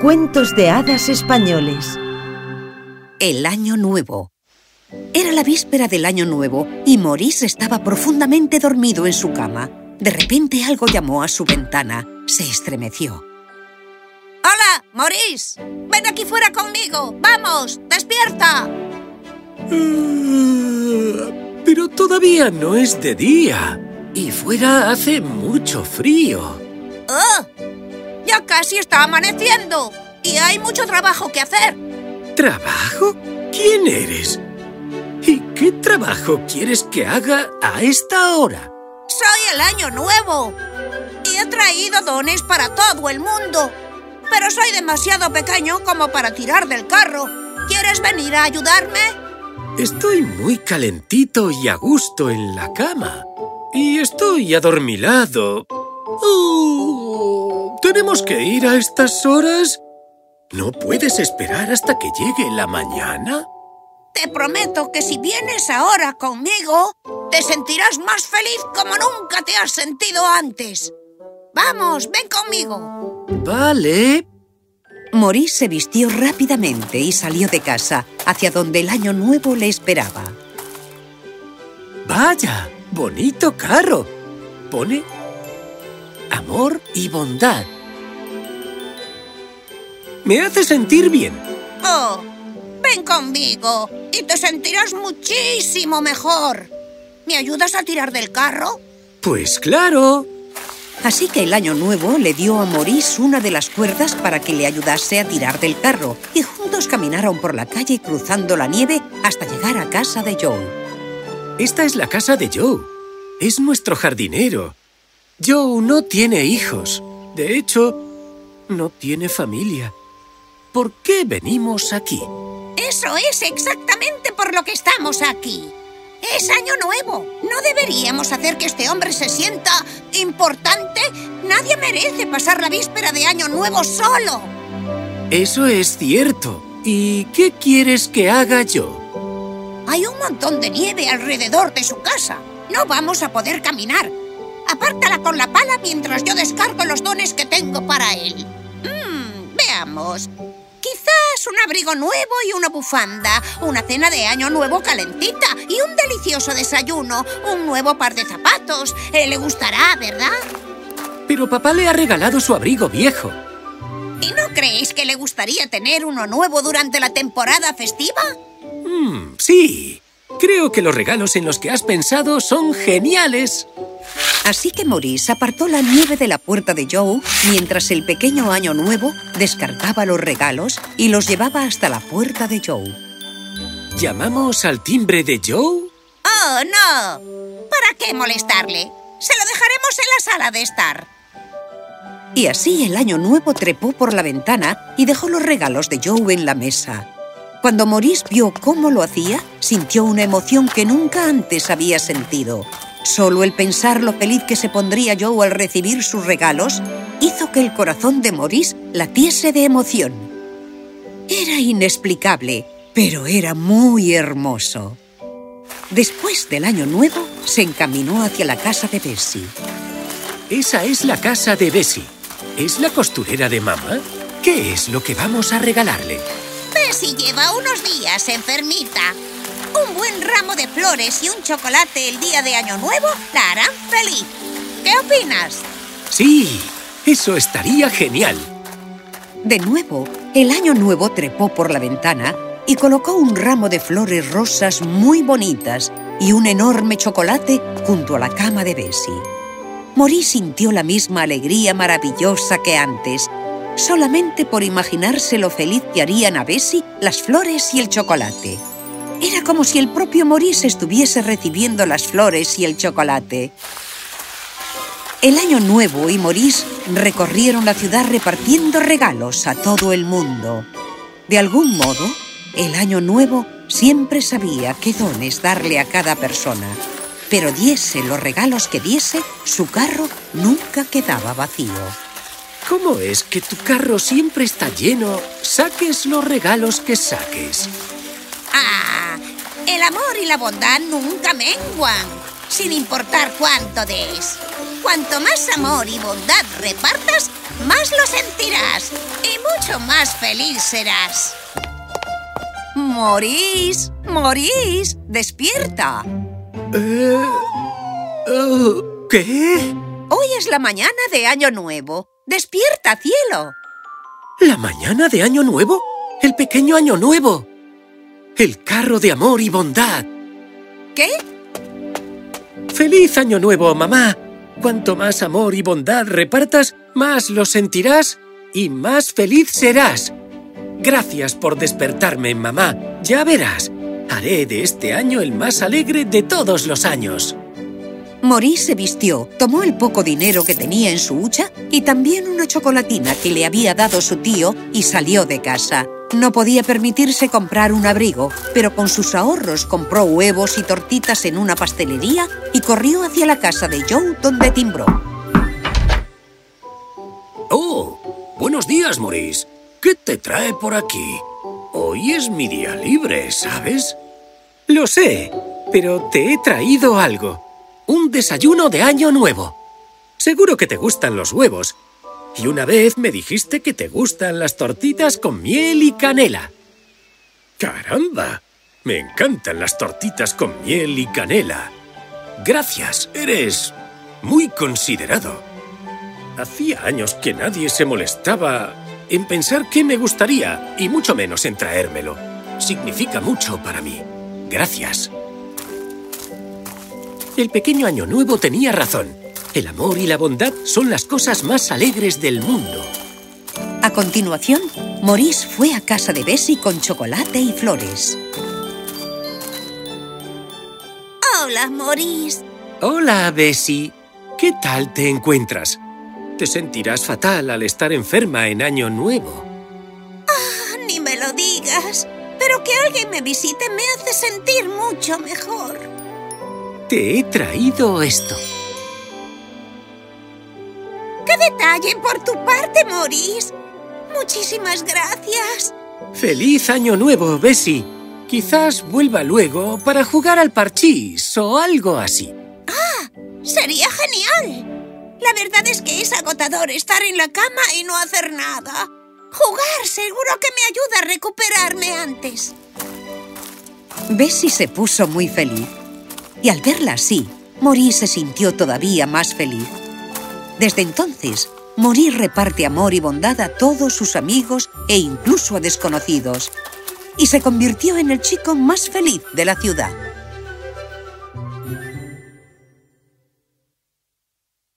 Cuentos de hadas españoles. El Año Nuevo. Era la víspera del Año Nuevo y Maurice estaba profundamente dormido en su cama. De repente algo llamó a su ventana. Se estremeció. ¡Hola, Maurice! ¡Ven aquí fuera conmigo! ¡Vamos! ¡Despierta! Ah, pero todavía no es de día. Y fuera hace mucho frío. ¡Oh! Ya casi está amaneciendo y hay mucho trabajo que hacer. ¿Trabajo? ¿Quién eres? ¿Y qué trabajo quieres que haga a esta hora? Soy el Año Nuevo y he traído dones para todo el mundo. Pero soy demasiado pequeño como para tirar del carro. ¿Quieres venir a ayudarme? Estoy muy calentito y a gusto en la cama. Y estoy adormilado. Oh, ¿Tenemos que ir a estas horas? ¿No puedes esperar hasta que llegue la mañana? Te prometo que si vienes ahora conmigo, te sentirás más feliz como nunca te has sentido antes. Vamos, ven conmigo. Vale. Maurice se vistió rápidamente y salió de casa, hacia donde el año nuevo le esperaba. Vaya, bonito carro. Pone amor y bondad. Me hace sentir bien. Oh, ven conmigo y te sentirás muchísimo mejor. ¿Me ayudas a tirar del carro? Pues claro. Así que el año nuevo le dio a Maurice una de las cuerdas para que le ayudase a tirar del carro y juntos caminaron por la calle cruzando la nieve hasta llegar a casa de Joe. Esta es la casa de Joe. Es nuestro jardinero. Joe no tiene hijos. De hecho, no tiene familia. ¿Por qué venimos aquí? Eso es exactamente por lo que estamos aquí. Es año nuevo. ¿No deberíamos hacer que este hombre se sienta importante? Nadie merece pasar la víspera de año nuevo solo. Eso es cierto. ¿Y qué quieres que haga yo? Hay un montón de nieve alrededor de su casa. No vamos a poder caminar. Apártala con la pala mientras yo descargo los dones que tengo para él. Mmm, veamos. Quizás un abrigo nuevo y una bufanda, una cena de año nuevo calentita y un delicioso desayuno, un nuevo par de zapatos. Eh, le gustará, ¿verdad? Pero papá le ha regalado su abrigo viejo. ¿Y no creéis que le gustaría tener uno nuevo durante la temporada festiva? Mm, sí. Creo que los regalos en los que has pensado son geniales. Así que Maurice apartó la nieve de la puerta de Joe mientras el pequeño año nuevo descargaba los regalos y los llevaba hasta la puerta de Joe. ¿Llamamos al timbre de Joe? ¡Oh, no! ¿Para qué molestarle? Se lo dejaremos en la sala de estar. Y así el año nuevo trepó por la ventana y dejó los regalos de Joe en la mesa. Cuando Maurice vio cómo lo hacía, sintió una emoción que nunca antes había sentido. Solo el pensar lo feliz que se pondría Joe al recibir sus regalos hizo que el corazón de Maurice latiese de emoción. Era inexplicable, pero era muy hermoso. Después del año nuevo, se encaminó hacia la casa de Bessie. Esa es la casa de Bessie. ¿Es la costurera de mamá? ¿Qué es lo que vamos a regalarle? Bessie lleva unos días enfermita. Un buen ramo de flores y un chocolate el día de Año Nuevo la harán feliz. ¿Qué opinas? Sí, eso estaría genial. De nuevo, el Año Nuevo trepó por la ventana y colocó un ramo de flores rosas muy bonitas y un enorme chocolate junto a la cama de Bessie. Maurice sintió la misma alegría maravillosa que antes, solamente por imaginarse lo feliz que harían a Bessie las flores y el chocolate. Era como si el propio Maurice estuviese recibiendo las flores y el chocolate. El Año Nuevo y Maurice recorrieron la ciudad repartiendo regalos a todo el mundo. De algún modo, el Año Nuevo siempre sabía qué dones darle a cada persona. Pero diese los regalos que diese, su carro nunca quedaba vacío. ¿Cómo es que tu carro siempre está lleno, saques los regalos que saques? Ah, el amor y la bondad nunca menguan, sin importar cuánto des. Cuanto más amor y bondad repartas, más lo sentirás. y mucho más feliz serás. Maurice, Maurice, despierta. Eh, oh, ¿Qué? Hoy es la mañana de Año Nuevo. ¡Despierta, cielo! ¿La mañana de Año Nuevo? ¡El pequeño Año Nuevo! ¡El carro de amor y bondad! ¿Qué? ¡Feliz Año Nuevo, mamá! Cuanto más amor y bondad repartas, más lo sentirás y más feliz serás. Gracias por despertarme, mamá. Ya verás, haré de este año el más alegre de todos los años. Maurice se vistió, tomó el poco dinero que tenía en su hucha y también una chocolatina que le había dado su tío y salió de casa. No podía permitirse comprar un abrigo, pero con sus ahorros compró huevos y tortitas en una pastelería y corrió hacia la casa de Joe donde timbró. ¡Oh! Buenos días, Maurice. ¿Qué te trae por aquí? Hoy es mi día libre, ¿sabes? Lo sé, pero te he traído algo. Un desayuno de Año Nuevo. Seguro que te gustan los huevos. Y una vez me dijiste que te gustan las tortitas con miel y canela. ¡Caramba! Me encantan las tortitas con miel y canela. Gracias, eres muy considerado. Hacía años que nadie se molestaba en pensar qué me gustaría y mucho menos en traérmelo. Significa mucho para mí. Gracias. El pequeño Año Nuevo tenía razón. El amor y la bondad son las cosas más alegres del mundo. A continuación, Maurice fue a casa de Bessie con chocolate y flores. Hola, Maurice. Hola, Bessie. ¿Qué tal te encuentras? Te sentirás fatal al estar enferma en Año Nuevo. Ah, ni me lo digas. Pero que alguien me visite me hace sentir mucho mejor. Te he traído esto. ¡Qué detalle por tu parte, Maurice! Muchísimas gracias. ¡Feliz Año Nuevo, Bessie! Quizás vuelva luego para jugar al parchís o algo así. ¡Ah! ¡Sería genial! La verdad es que es agotador estar en la cama y no hacer nada. Jugar seguro que me ayuda a recuperarme antes. Bessie se puso muy feliz. Y al verla así, Maurice se sintió todavía más feliz. Desde entonces, Maurice reparte amor y bondad a todos sus amigos e incluso a desconocidos. Y se convirtió en el chico más feliz de la ciudad.